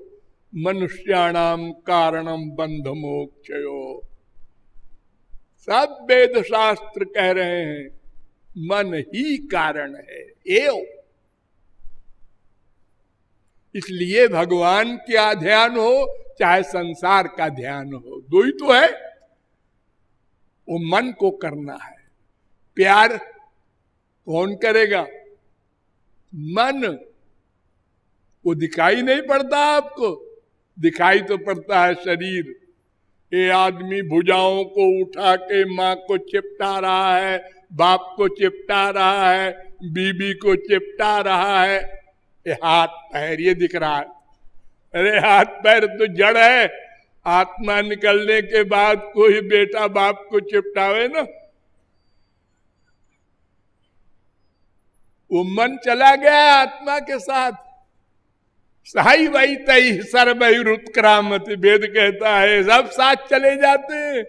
मनुष्याणाम कारणम बंध मोक्षयो सब वेद शास्त्र कह रहे हैं, मन ही कारण है, एव। इसलिए भगवान का ध्यान हो, चाहे संसार का ध्यान हो, दो ही तो है। वो मन को करना है। प्यार कौन करेगा? मन वो दिखाई नहीं पड़ता आपको। दिखाई तो पड़ता है शरीर। ये आदमी भुजाओं को उठा के माँ को चिपटा रहा है, बाप को चिपटा रहा है, बीबी को चिपटा रहा है। ये हाथ पैर, ये दिख रहा है। अरे हाथ पैर तो जड़ है। आत्मा निकलने के बाद कोई बेटा बाप को चिपटावे ना। वो मन चला गया आत्मा के साथ। सही वही तई सर्वयुर उत्क्रामत वेद कहता है, सब साथ चले जाते हैं।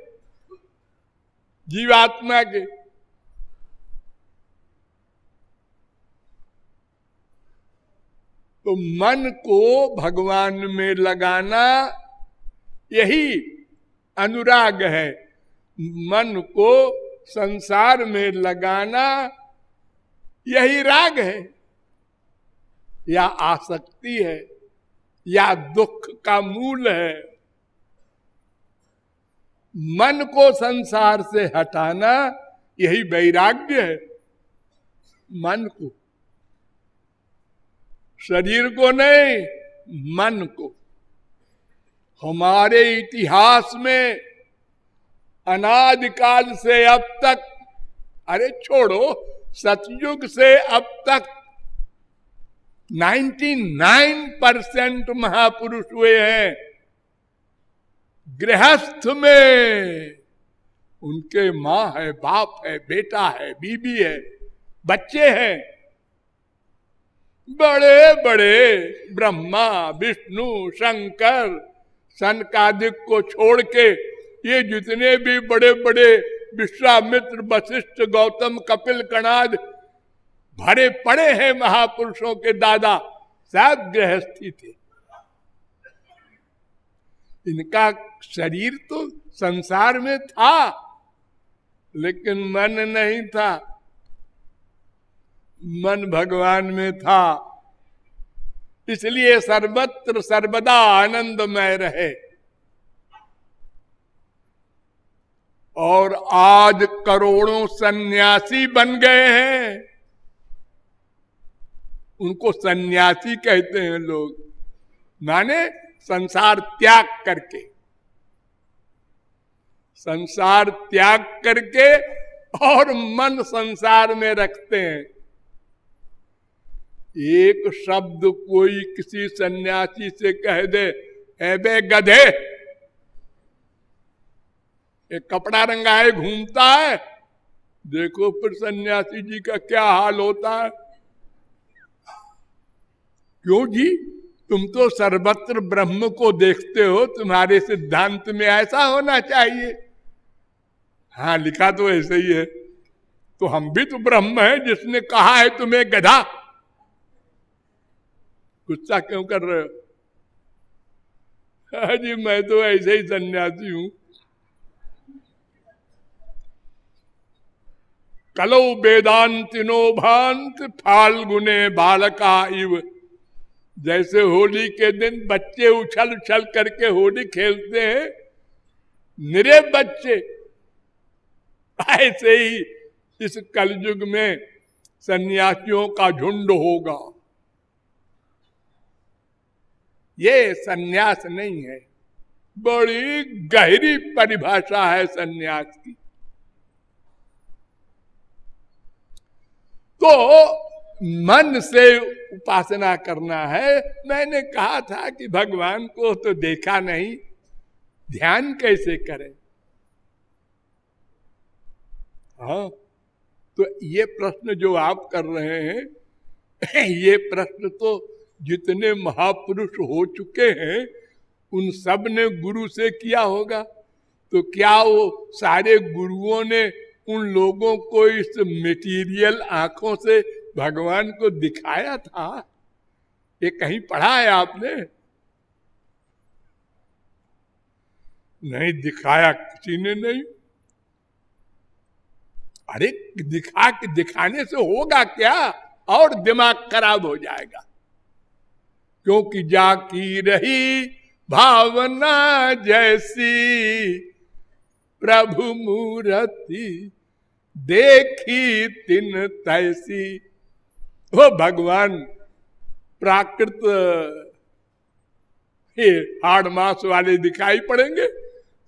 जीवात्मा के तो मन को भगवान में लगाना यही अनुराग है। मन को संसार में लगाना यही राग है। या आसक्ति है, या दुख का मूल है, मन को संसार से हटाना यही वैराग्य है। मन को, शरीर को नहीं, मन को। हमारे इतिहास में अनादिकाल से अब तक, अरे छोड़ो, सतयुग से अब तक 99 परसेंट महापुरुष हुए हैं। गृहस्थ में उनके माँ है, बाप है, बेटा है, बीबी है, बच्चे हैं। बड़े बड़े ब्रह्मा, विष्णु, शंकर, सनकादिक को छोड़ के ये जितने भी बड़े बड़े विश्वामित्र, वशिष्ठ, गौतम, कपिल, कणाद भरे पड़े हैं महापुरुषों के दादा सब गृहस्थी थे। इनका शरीर तो संसार में था, लेकिन मन नहीं था। मन भगवान में था। इसलिए सर्वत्र, सर्वदा आनंदमय रहे। और आज करोड़ों सन्यासी बन गए हैं। उनको सन्यासी कहते हैं लोग। माने संसार त्याग करके। संसार त्याग करके और मन संसार में रखते हैं। एक शब्द कोई किसी सन्यासी से कह दे बे गधे एक कपड़ा रंगाए घूमता है, देखो फिर सन्यासी जी का क्या हाल होता है। क्यों जी? तुम तो सर्वत्र ब्रह्म को देखते हो, तुम्हारे सिद्धांत में ऐसा होना चाहिए। हाँ लिखा तो ऐसे ही है। तो हम भी तो ब्रह्म है, जिसने कहा है तुम्हें गधा। गुस्सा क्यों कर रहे हो? हाँ जी, मैं तो ऐसे ही सन्यासी हूँ। कलो वेदांत नो भांत फाल्गुने बालका इव। जैसे होली के दिन बच्चे उछल उछल करके होली खेलते हैं, निरे बच्चे। ऐसे ही इस कलयुग में सन्यासियों का झुंड होगा। ये सन्यास नहीं है, बड़ी गहरी परिभाषा है सन्यास की। तो मन से उपासना करना है। मैंने कहा था कि भगवान को तो देखा नहीं, ध्यान कैसे करें? हाँ तो ये प्रश्न जो आप कर रहे हैं, ये प्रश्न तो जितने महापुरुष हो चुके हैं, उन सबने गुरु से किया होगा। तो क्या वो सारे गुरुओं ने उन लोगों को इस मेटीरियल आँखों से भगवान को दिखाया था। ये कहीं पढ़ा है आपने? नहीं दिखाया किसी ने नहीं। अरे, दिखा के दिखाने से होगा क्या? और दिमाग खराब हो जाएगा। क्योंकि जाकी रही भावना जैसी प्रभु मूर्ति देखी तिन तैसी। वो भगवान प्राकृत हाड़ मास वाले दिखाई पड़ेंगे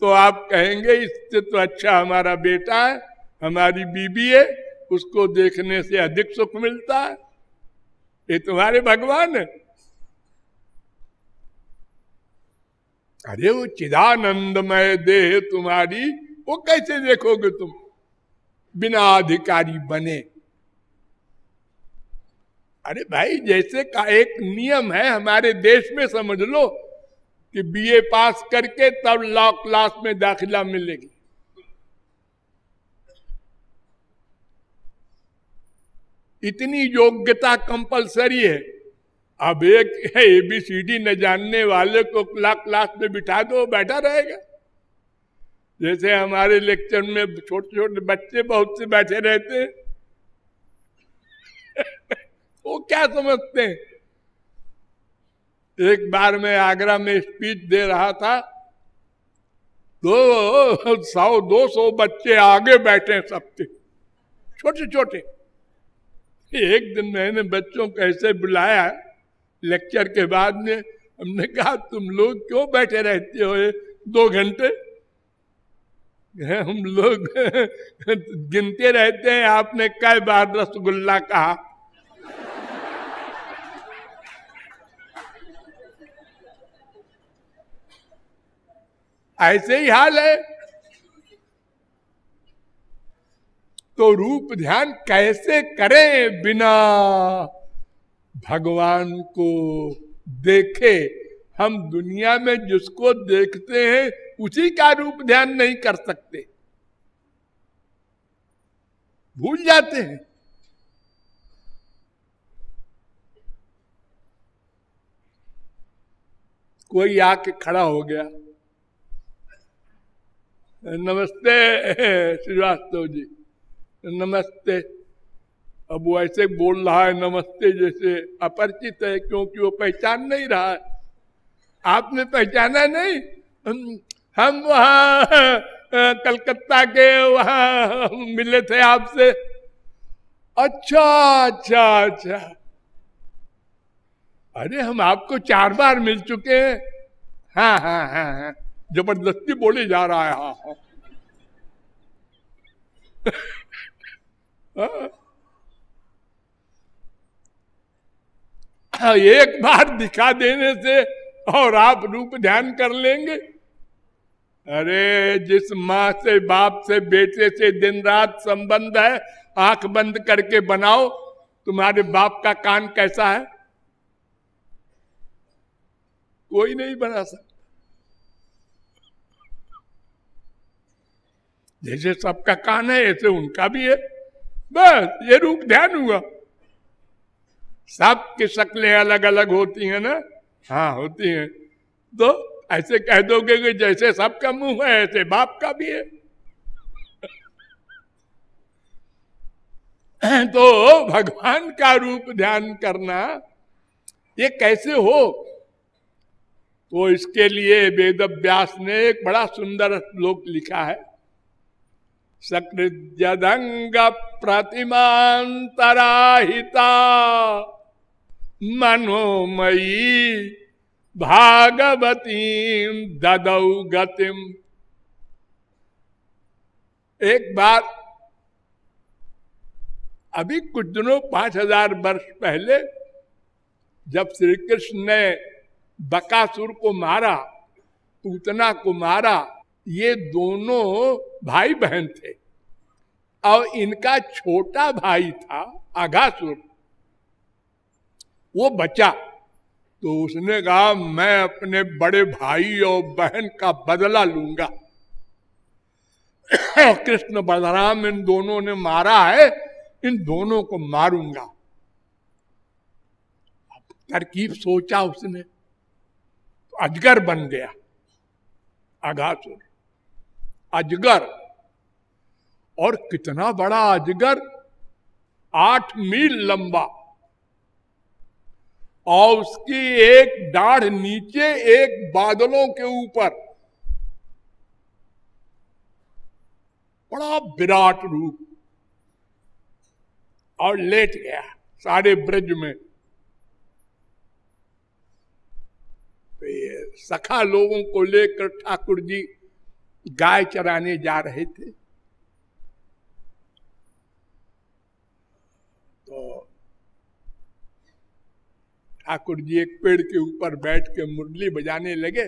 तो आप कहेंगे, इससे तो अच्छा हमारा बेटा है, हमारी बीबी है, उसको देखने से अधिक सुख मिलता है। ये तुम्हारे भगवान है। अरे, वो चिदानंदमय देह तुम्हारी, वो कैसे देखोगे तुम? बिना अधिकारी बने। अरे भाई, जैसे का एक नियम है, हमारे देश में समझ लो कि बीए पास करके तब लॉ क्लास में दाखिला मिलेगी। इतनी योग्यता कंपलसरी है। अब एक एबीसीडी न जानने वाले को क्लास क्लास में बिठा दो बैठा रहेगा। जैसे हमारे लेक्चर में छोटे छोटे बच्चे बहुत से बैठे रहते हैं। वो क्या समझते हैं? एक बार मैं आगरा में स्पीच दे रहा था तो सौ, दो सौ बच्चे आगे बैठे सबके छोटे छोटे एक दिन मैंने बच्चों को ऐसे बुलाया लेक्चर के बाद में हमने कहा, तुम लोग क्यों बैठे रहते हो दो घंटे? हम लोग गिनते रहते हैं, आपने कई बार रसगुल्ला कहा। ऐसे ही हाल है। तो रूप ध्यान कैसे करें बिना भगवान को देखे? हम दुनिया में जिसको देखते हैं, उसी का रूप ध्यान नहीं कर सकते। भूल जाते हैं। कोई आके खड़ा हो गया। नमस्ते श्रीवास्तव जी। नमस्ते। अब वो ऐसे बोल रहा है, नमस्ते, जैसे अपरिचित है, क्योंकि वो पहचान नहीं रहा है। आपने पहचाना नहीं? हम वहाँ कलकत्ता के वहाँ मिले थे आपसे। अच्छा अच्छा अच्छा। अरे, हम आपको चार बार मिल चुके हैं। हाँ हाँ हाँ हाँ। ज़बरदस्ती बोले जा रहा है। हाँ। हाँ एक बार दिखा देने से और आप रूप ध्यान कर लेंगे। अरे, जिस माँ से, बाप से, बेटे से दिन रात संबंध है, आँख बंद करके बनाओ, तुम्हारे बाप का कान कैसा है? कोई नहीं बना सकता। जैसे सबका कान है, ऐसे उनका भी है। बस, ये रूप ध्यान हुआ। सबकी शक्लें अलग अलग होती हैं ना? हाँ होती हैं। तो ऐसे कह दोगे कि जैसे सबका मुँह है, ऐसे बाप का भी है। तो भगवान का रूप ध्यान करना, ये कैसे हो? तो इसके लिए वेद व्यास ने एक बड़ा सुंदर श्लोक लिखा है। सकृदंग प्रतिमांतराहिता मनोमयी भागवती ददौ गतिम। एक बार अभी कुछ दिनों, पाँच हज़ार वर्ष पहले, जब श्री कृष्ण ने बकासुर को मारा, पूतना को मारा, ये दोनों भाई बहन थे। और इनका छोटा भाई था आघासुर वो बचा तो उसने कहा, मैं अपने बड़े भाई और बहन का बदला लूँगा। कृष्ण बलराम इन दोनों ने मारा है, इन दोनों को मारूँगा। तरकीब सोचा उसने तो अजगर बन गया अघासुर अजगर। और कितना बड़ा अजगर? आठ मील लंबा। और उसकी एक दाढ़ नीचे एक बादलों के ऊपर। बड़ा विराट रूप। और लेट गया सारे ब्रज में। तो ये सखा लोगों को लेकर ठाकुर जी गाय चराने जा रहे थे। तो ठाकुर जी एक पेड़ के ऊपर बैठ के मुरली बजाने लगे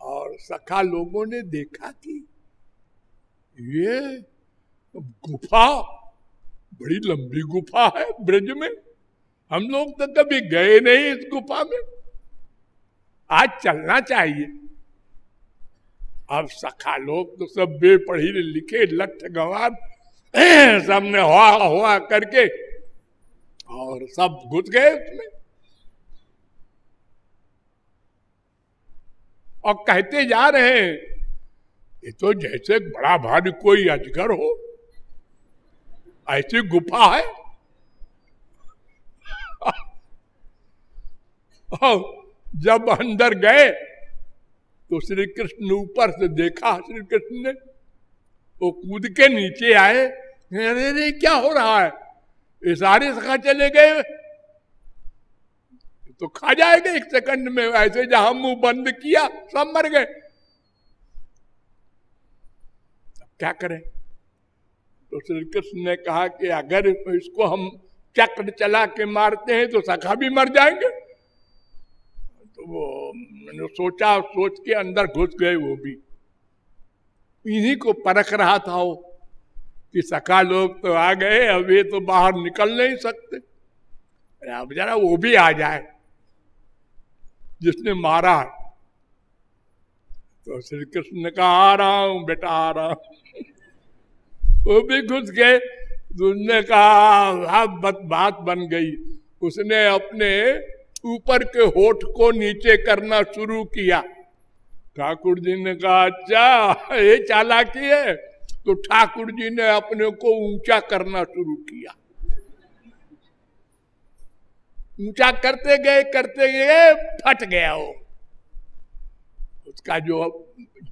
और सखा लोगों ने देखा कि ये गुफा, बड़ी लंबी गुफा है ब्रज में। हम लोग तो कभी गए नहीं इस गुफा में। आज चलना चाहिए। अब सखा लोग तो सब बेपढ़ी लिखे लठ गंवार सबने हुआ हुआ करके, और सब घुस गए उसमें। और कहते जा रहे हैं, ये तो जैसे बड़ा भारी कोई अजगर हो, ऐसी गुफा है। जब अंदर गए तो श्री कृष्ण ऊपर से देखा, श्री कृष्ण ने। वो कूद के नीचे आए अरे रे क्या हो रहा है? ये सारे सखा चले गए तो खा जाएगा एक सेकंड में, ऐसे जहाँ मुँह बंद किया, सब मर गए। क्या करें? तो श्री कृष्ण ने कहा कि अगर इसको हम चक्र चला के मारते हैं तो सखा भी मर जाएँगे। वो, मैंने सोचा, सोच के अंदर घुस गए वो भी। इन्हीं को परख रहा था वो, कि सखा लोग तो आ गए, अब ये तो बाहर निकल नहीं सकते। अब जरा वो भी आ जाए, जिसने मारा तो श्री कृष्ण ने कहा, आ रहा हूँ बेटा, आ रहा वो भी घुस गए। उसने कहा, अब बात बन गई। उसने अपने ऊपर के होठ को नीचे करना शुरू किया। ठाकुर जी ने कहा अच्छा ये चालाकी है। तो ठाकुर जी ने अपने को ऊँचा करना शुरू किया। ऊँचा करते गए करते गए, फट गया वो। उसका जो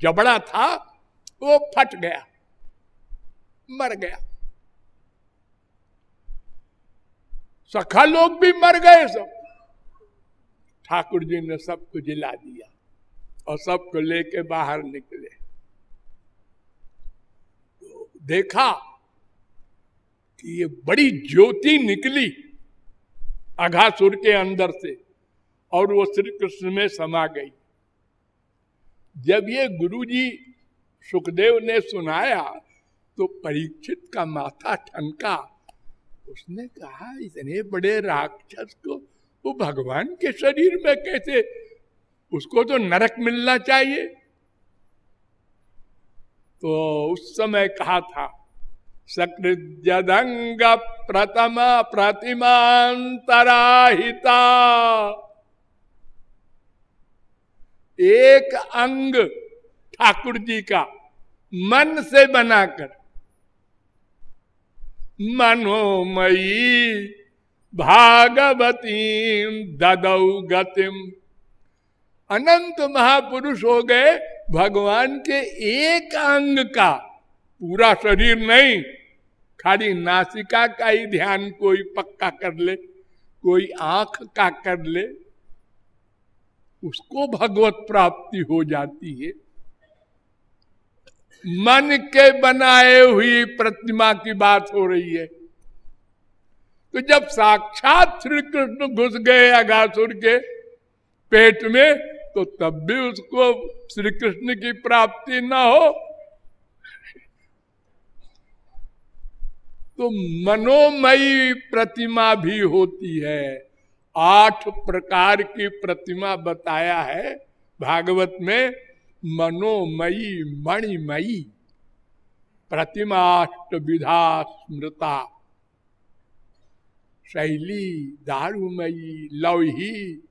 जबड़ा था, वो फट गया, मर गया। सखा लोग भी मर गए सब। ठाकुर जी ने सबको जिला दिया और सबको लेके बाहर निकले। तो देखा कि ये बड़ी ज्योति निकली अघासुर के अंदर से और वो श्री कृष्ण में समा गई। जब ये गुरुजी सुखदेव ने सुनाया तो परीक्षित का माथा ठनका। उसने कहा, इतने बड़े राक्षस को वो भगवान के शरीर में कैसे, उसको तो नरक मिलना चाहिए। तो उस समय कहा था सकृदंग प्रथम प्रतिमांतराहिता। एक अंग ठाकुर जी का मन से बनाकर मनोमयी भागवती ददौ गतिम। अनंत महापुरुष हो गए, भगवान के एक अंग का पूरा शरीर नहीं, खाली नासिका का ही ध्यान कोई पक्का कर ले, कोई आँख का कर ले, उसको भगवत प्राप्ति हो जाती है। मन के बनाए हुई प्रतिमा की बात हो रही है। तो जब साक्षात श्री कृष्ण घुस गए अगासुर के पेट में तो तब भी उसको श्री कृष्ण की प्राप्ति न हो। तो मनोमयी प्रतिमा भी होती है। आठ प्रकार की प्रतिमा बताया है भागवत में, मनोमयी, मणिमयी। प्रतिमाष्ट विधा स्मृता। शैली, दारुमयी, लौही,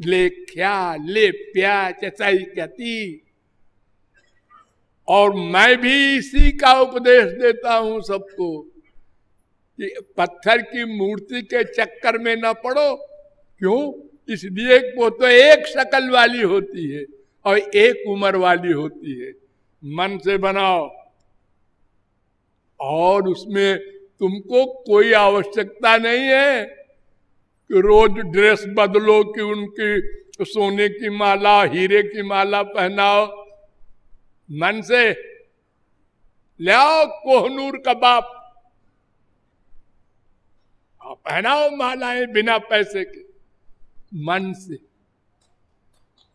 लेख्या, लेप्या चैकती और मैं भी इसी का उपदेश देता हूँ सबको कि पत्थर की मूर्ति के चक्कर में ना पड़ो। क्यों? इसलिए वो तो एक शकल वाली होती है और एक उम्र वाली होती है। मन से बनाओ। और उसमें तुमको कोई आवश्यकता नहीं है कि रोज ड्रेस बदलो, कि उनकी सोने की माला, हीरे की माला पहनाओ। मन से ले कोहनूर का बाप। पहनाओ मालाएँ बिना पैसे के। मन से,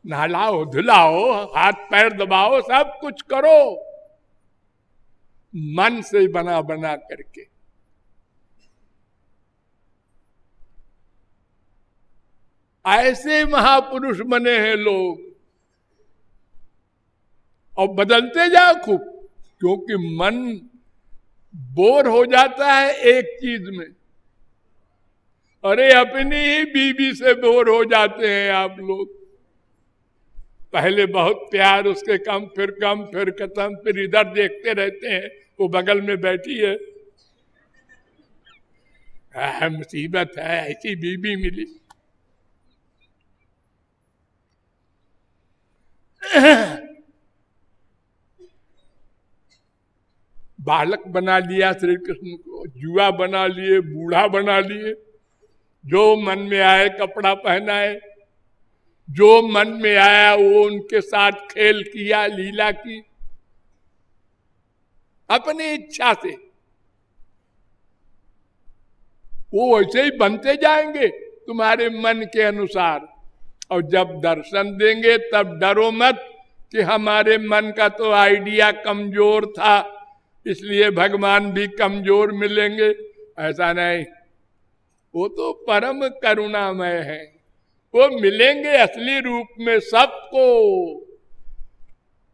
नहलाओ, धुलाओ, हाथ पैर दबाओ, सब कुछ करो। मन से बना बना करके। ऐसे महापुरुष बने हैं लोग। और बदलते जाओ खूब, क्योंकि मन बोर हो जाता है एक चीज़ में। अरे अपनी ही बीबी से बोर हो जाते हैं आप लोग। पहले बहुत प्यार, उसके कम, फिर कम, फिर खत्म, फिर इधर देखते रहते हैं, वो बगल में बैठी है। मुसीबत है, ऐसी बीबी मिली। बालक बना लिया श्री कृष्ण को, जुआ बना लिए, बूढ़ा बना लिए, जो मन में आए कपड़ा पहनाए, जो मन में आया वो उनके साथ खेल किया, लीला की। अपनी इच्छा से। वो वैसे ही बनते जाएँगे तुम्हारे मन के अनुसार। और जब दर्शन देंगे तब डरो मत कि हमारे मन का तो आइडिया कमज़ोर था, इसलिए भगवान भी कमज़ोर मिलेंगे। ऐसा नहीं। वो तो परम करुणामय है। वो मिलेंगे असली रूप में सबको।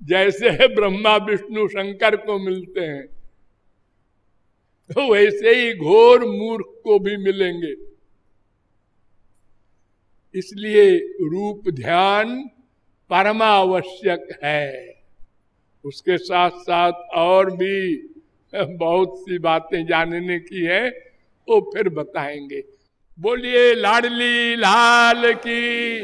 जैसे ब्रह्मा, विष्णु, शंकर को मिलते हैं तो वैसे ही घोर मूर्ख को भी मिलेंगे। इसलिए रूप ध्यान परमावश्यक है। उसके साथ साथ और भी बहुत सी बातें जानने की है, वो फिर बताएँगे। बोलिए, लाडली लाल की।